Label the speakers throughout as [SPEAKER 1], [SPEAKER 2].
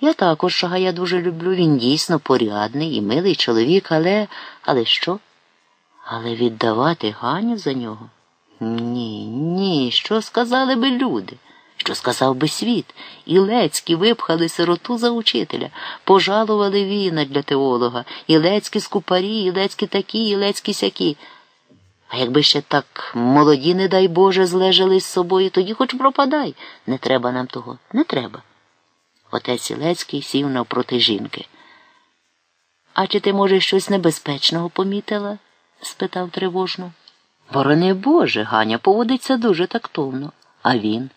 [SPEAKER 1] Я також Шагая дуже люблю. Він дійсно порядний і милий чоловік, але. але що? Але віддавати Ганю за нього? Ні, ні, що сказали би люди? Що сказав би світ? Ілецькі випхали сироту за учителя, пожалували віна для теолога, Ілецькі скупарі, Ілецькі такі, Ілецькі сякі. А якби ще так молоді, не дай Боже, злежали з собою, тоді хоч пропадай. Не треба нам того, не треба. Отець Ілецький сів навпроти жінки. А чи ти, може, щось небезпечного помітила? спитав тривожно. Ворони Боже, Ганя поводиться дуже тактовно. А він?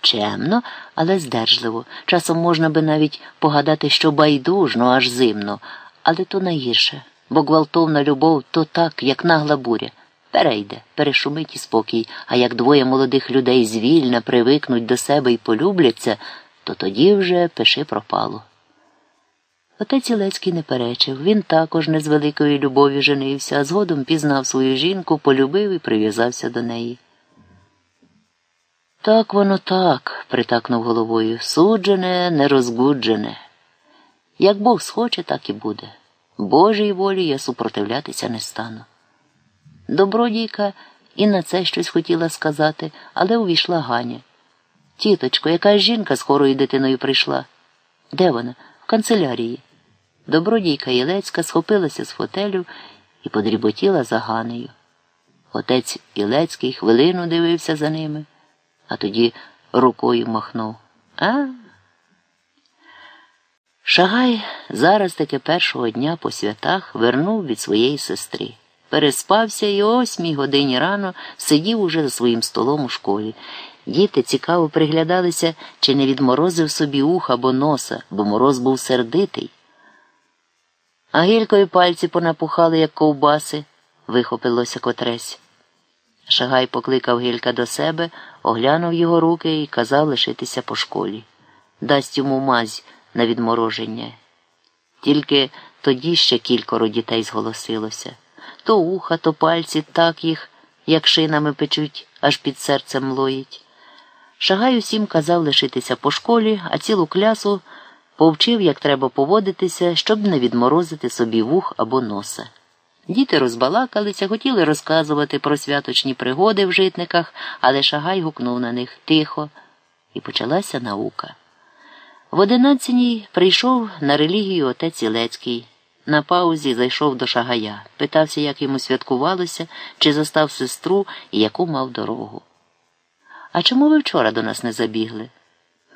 [SPEAKER 1] Чемно, але здержливо. Часом можна би навіть погадати, що байдужно, аж зимно, але то найгірше, бо гвалтовна любов то так, як нагла буря. Перейде, перешумить і спокій, а як двоє молодих людей звільно привикнуть до себе і полюбляться, то тоді вже пиши пропало. Отець Ілецький не перечив, він також не з великої любові женився, а згодом пізнав свою жінку, полюбив і прив'язався до неї. Так воно так, притакнув головою, суджене, нерозгуджене. Як Бог схоче, так і буде. Божій волі я супротивлятися не стану. Добродійка і на це щось хотіла сказати, але увійшла Ганя. Тіточко, яка жінка з хорою дитиною прийшла? Де вона? В канцелярії. Добродійка Ілецька схопилася з фотелю і подріботіла за Ганею. Отець Ілецький хвилину дивився за ними, а тоді рукою махнув. А? Шагай зараз таки першого дня по святах вернув від своєї сестри. Переспався і о восьмій годині рано сидів уже за своїм столом у школі. Діти цікаво приглядалися, чи не відморозив собі уха або носа, бо мороз був сердитий. А гількою пальці понапухали, як ковбаси, вихопилося котресь. Шагай покликав Гілька до себе, оглянув його руки і казав лишитися по школі. Дасть йому мазь на відмороження. Тільки тоді ще кількоро дітей зголосилося. То уха, то пальці так їх, як шинами печуть, аж під серцем млоїть. Шагай усім казав лишитися по школі, а цілу клясу повчив, як треба поводитися, щоб не відморозити собі вух або носа. Діти розбалакалися, хотіли розказувати про святочні пригоди в житниках, але Шагай гукнув на них тихо, і почалася наука. В одинадцятій прийшов на релігію отець Ілецький. На паузі зайшов до Шагая, питався, як йому святкувалося, чи застав сестру і яку мав дорогу. А чому ви вчора до нас не забігли?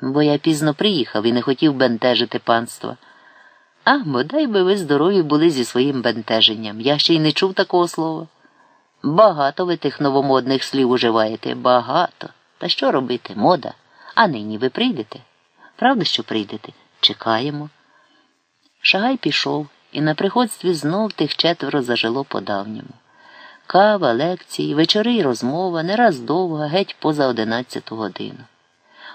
[SPEAKER 1] Бо я пізно приїхав і не хотів бентежити панства. А, бодай би ви здорові були зі своїм бентеженням. Я ще й не чув такого слова. Багато ви тих новомодних слів уживаєте, багато. Та що робити? Мода. А нині ви прийдете? Правда, що прийдете? Чекаємо. Шагай пішов, і на приходстві знов тих четверо зажило по давньому. Кава, лекції, вечори й розмова не раз довга, геть поза одинадцяту годину.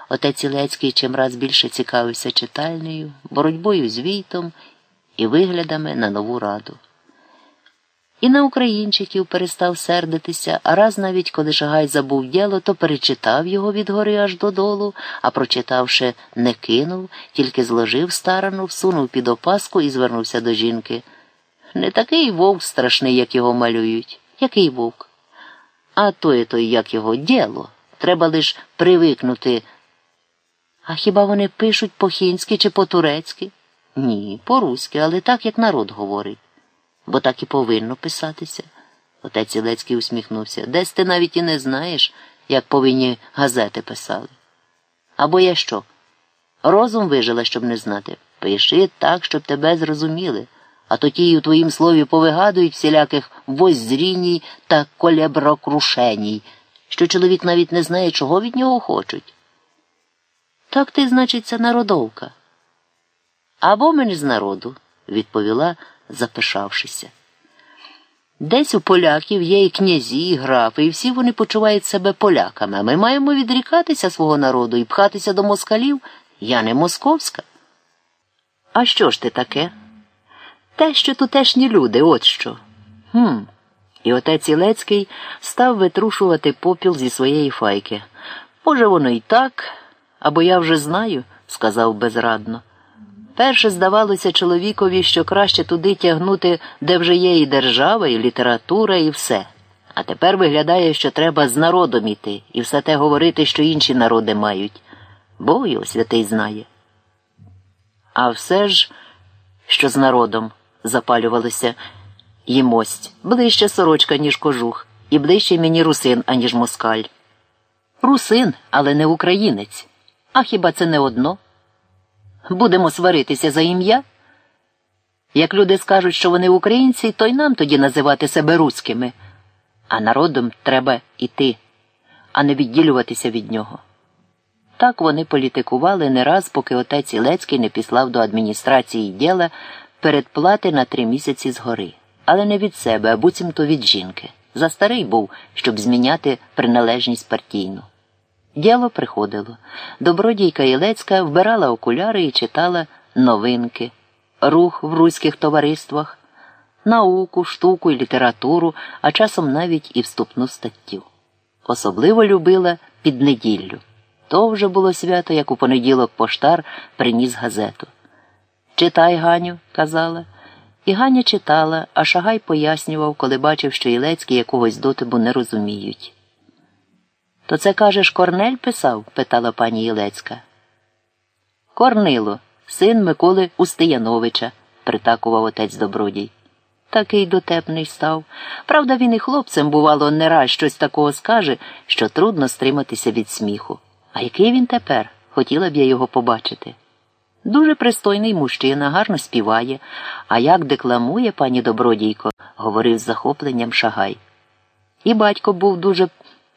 [SPEAKER 1] Отець Ілецький чимраз більше цікавився читальнею, боротьбою з війтом і виглядами на нову раду. І на українчиків перестав сердитися, а раз навіть коли Шагай забув діло, то перечитав його від гори аж додолу, а прочитавши, не кинув, тільки зложив старану, всунув під опаску і звернувся до жінки. Не такий вовк страшний, як його малюють. Який вовк? А то є той, як його діло. Треба лиш привикнути. А хіба вони пишуть по-хінськи чи по-турецьки? Ні, по-руськи, але так, як народ говорить. Бо так і повинно писатися. Отець Ілецький усміхнувся. Десь ти навіть і не знаєш, як повинні газети писали. Або я що? Розум вижила, щоб не знати. Пиши так, щоб тебе зрозуміли а то ті у твоїм слові повигадують всіляких воззріній та колеброкрушеній, що чоловік навіть не знає, чого від нього хочуть. Так ти, значить, це народовка. Або мені з народу, відповіла, запишавшися. Десь у поляків є і князі, і графи, і всі вони почувають себе поляками, ми маємо відрікатися свого народу і пхатися до москалів. Я не московська. А що ж ти таке? Те, що тутешні люди, от що. Хм. І отець Ілецький став витрушувати попіл зі своєї файки. Може, воно і так, або я вже знаю, сказав безрадно. Перше здавалося чоловікові, що краще туди тягнути, де вже є і держава, і література, і все. А тепер виглядає, що треба з народом іти і все те говорити, що інші народи мають. Бог його святий знає. А все ж, що з народом запалювалося їмость, ближче сорочка, ніж кожух, і ближче мені русин, аніж москаль. Русин, але не українець. А хіба це не одно? Будемо сваритися за ім'я? Як люди скажуть, що вони українці, то й нам тоді називати себе руськими, а народом треба іти, а не відділюватися від нього. Так вони політикували не раз, поки отець Ілецький не післав до адміністрації діла передплати на три місяці згори, але не від себе, а буцімто від жінки. За старий був, щоб зміняти приналежність партійну. Діло приходило. Добродійка Ілецька вбирала окуляри і читала новинки, рух в руських товариствах, науку, штуку і літературу, а часом навіть і вступну статтю. Особливо любила під неділлю. То вже було свято, як у понеділок поштар приніс газету. Читай, Ганю, казала. І Ганя читала, а Шагай пояснював, коли бачив, що Ілецькі якогось дотибу не розуміють. То це, кажеш, Корнель писав? питала пані Ілецька. Корнило, син Миколи Устияновича, притакував отець Добродій. Такий дотепний став. Правда, він і хлопцем, бувало, не раз щось такого скаже, що трудно стриматися від сміху. А який він тепер? Хотіла б я його побачити. Дуже пристойний мужчина, гарно співає, а як декламує пані Добродійко, говорив з захопленням Шагай. І батько був дуже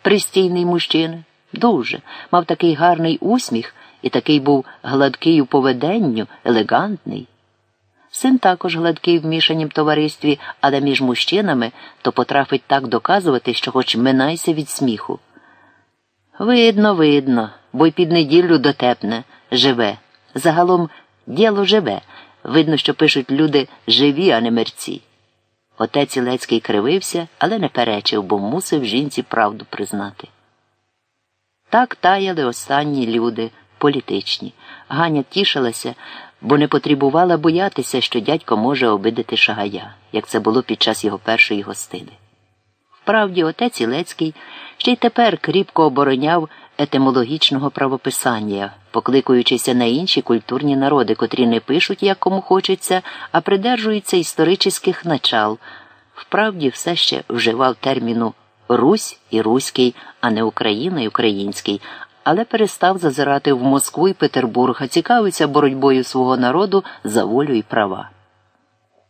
[SPEAKER 1] пристійний мужчина, дуже, мав такий гарний усміх і такий був гладкий у поведенню, елегантний. Син також гладкий в мішанім товаристві, але між мужчинами то потрафить так доказувати, що хоч минайся від сміху. Видно, видно, бо й під неділю дотепне, живе. Загалом діло живе. Видно, що пишуть люди живі, а не мерці. Отець Ілецький кривився, але не перечив, бо мусив жінці правду признати. Так таяли останні люди, політичні. Ганя тішилася, бо не потребувала боятися, що дядько може обидити шагая, як це було під час його першої гостини. Вправді, отець Ілецький ще й тепер кріпко обороняв етимологічного правописання, покликуючися на інші культурні народи, котрі не пишуть, як кому хочеться, а придержуються історичних начал. Вправді, все ще вживав терміну Русь і Руський, а не Україна і Український, але перестав зазирати в Москву і Петербург, а цікавиться боротьбою свого народу за волю і права.